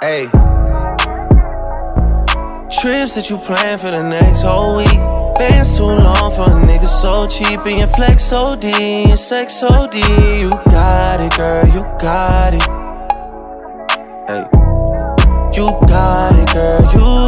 Hey. Trips that you plan for the next whole week. Bands too long for a nigga so cheap. And your flex OD, and sex OD. You got it, girl, you got it. Hey. You got it, girl, you got it. Yeah.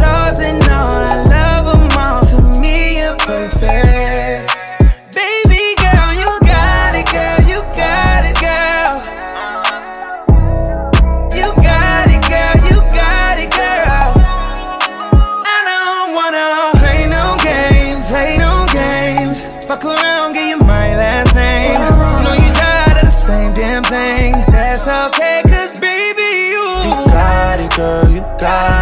Laws and all, I love all. To me, you're perfect. Baby girl, you got it, girl. You got it, girl. You got it, girl. You got it, girl. I don't wanna play no games, play no games. Fuck around, give you my last name. Know you tired of the same damn thing. That's okay, cause baby, you. You got it, girl, you got it.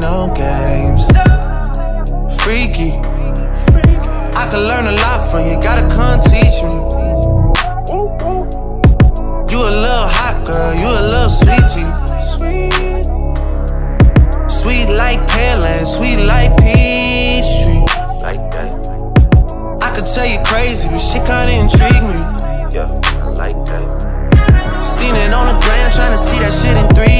no games. Freaky. I could learn a lot from you, gotta come teach me. You a little hot girl, you a little sweetie. Sweet. Like Pearland, sweet like Peachtree. Like that. I could tell you crazy, but shit kinda intrigue me. Yeah, I like that. Seen it on the gram, trying to see that shit in 3D, mommy.